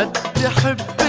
بدي حب